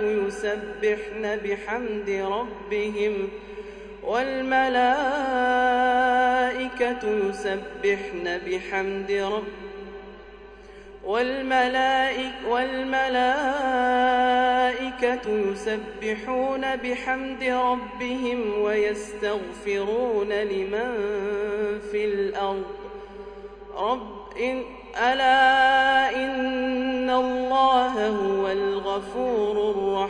يسبحن بحمد ربهم والملائكة يسبحن بحمد رب والملائك والملائكة يسبحون بحمد ربهم ويستغفرون لمن في الأرض. رب إن ألا إن الله هو الغفور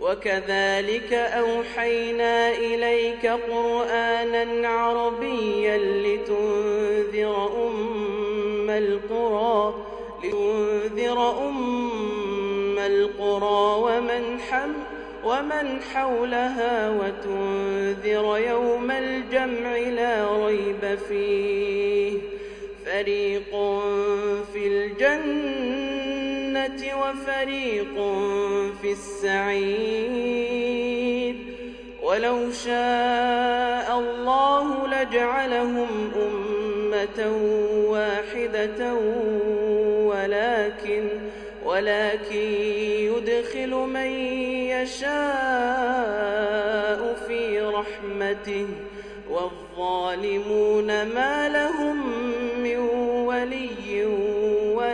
وكذلك أوحينا إليك قرآنا عربيا لتنذر أم القرى لتنذر أم القرى ومن حم ومن حولها وتنذر يوم الجمع لا ريب فيه. فريق في وفريق في السعير. ولو شاء الله لجعلهم أمة واحدة ولكن ولكن يدخل من يشاء في رحمته. والظالمون ما لهم من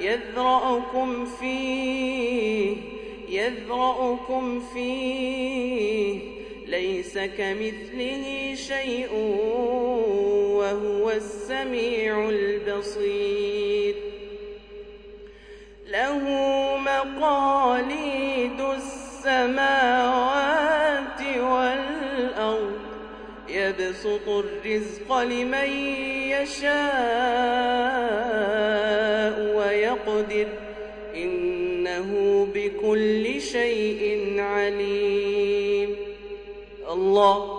يذرأكم فيه يذرأكم فيه. ليس كمثله شيء وهو السميع البصير. له مقاليد السماوات والأرض يبسط الرزق لمن يشاء. ويقدر إنه بكل شيء عليم. الله